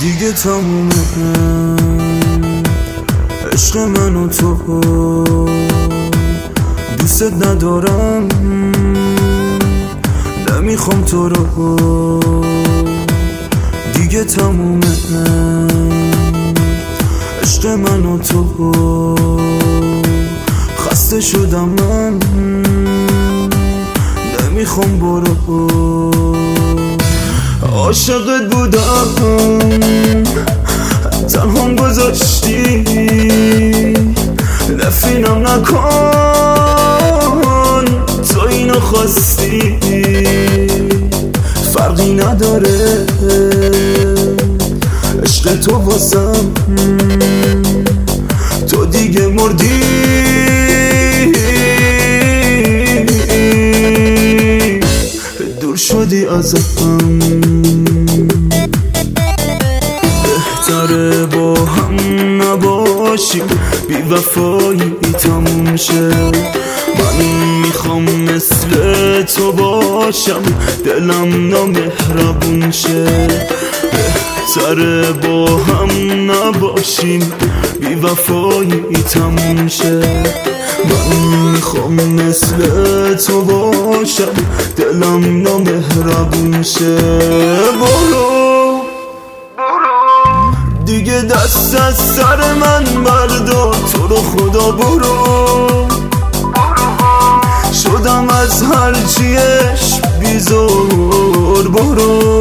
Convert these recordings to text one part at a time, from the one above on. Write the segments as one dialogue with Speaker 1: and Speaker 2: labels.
Speaker 1: دیگه تمومه. عشق من و تو. دوست ندارم. نمی‌خوام تو رو. دیگه تمومه. عشق من و تو. خسته شدم من. نمی‌خوام برو. عاشقت بودم. تنهام گذاشتی. نفینم نکن. تو اینو خواستی. فرقی نداره. عشق تو واسم. تو دیگه مردی. شدی ازم بهتره با هم نباشیم بی وفایی تموم شه. من می‌خوام مثل تو باشم دلم نامهربون شه. بهتره با هم نباشیم بی وفایی تموم شه. مثل تو باشم دلم نامهربون شه. برو. دیگه دست از سر من بردار تو رو خدا برو. شدم از هر چیش بیزار. برو.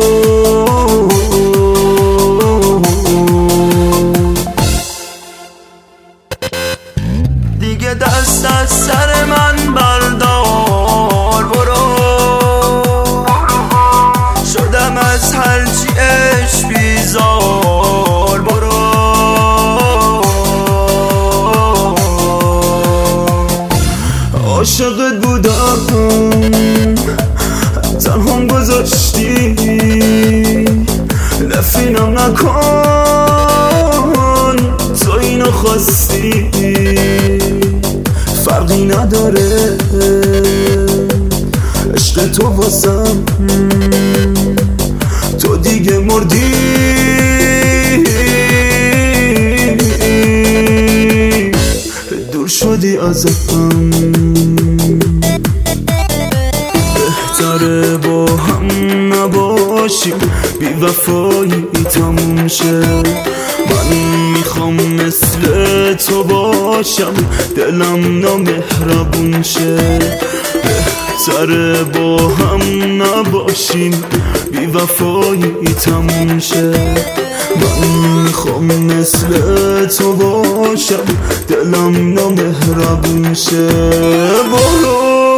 Speaker 1: عاشقت بودم تنهام گذاشتی. نفینم نکن تو اینو خواستی. فرقی نداره عشق تو واسم. تو دیگه مردی. دور شدی ازم. نباشیم بی وفایی تموم شه. من می‌خوام مثل تو باشم دلم نامهربون شه. بهتره با هم نباشیم بی وفایی تموم شه. من می‌خوام مثل تو باشم دلم نامهربون شه. برو.